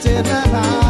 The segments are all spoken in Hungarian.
did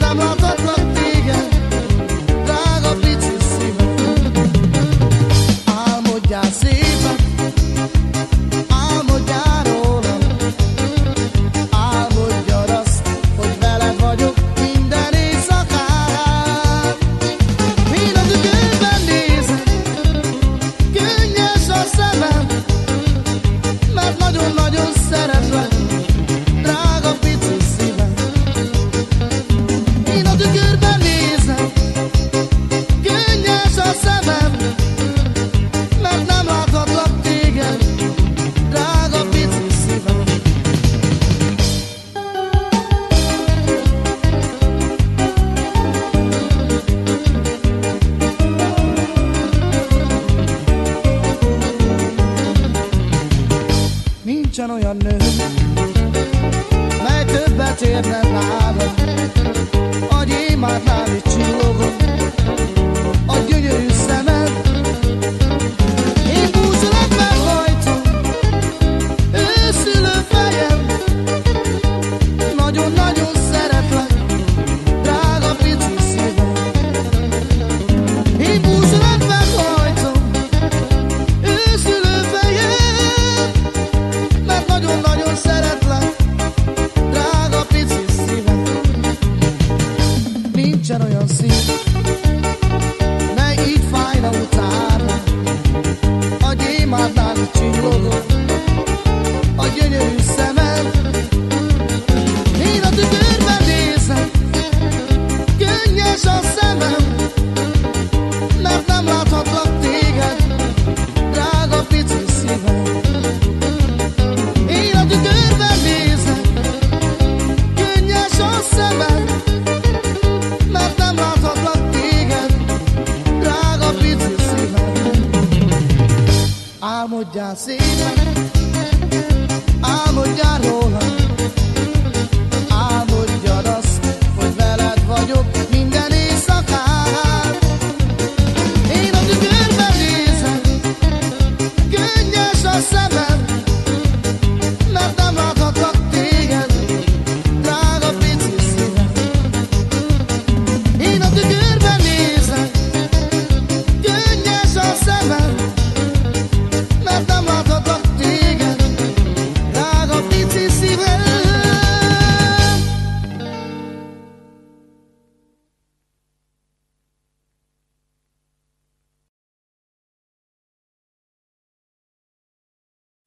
estamos A gyémánt nál csillogom A gyönyörű Álmodjál szépen, álmodjál rólam, álmodjad azt, hogy veled vagyok minden éjszakán. Én a tükörbe nézem, könnyes a szemem,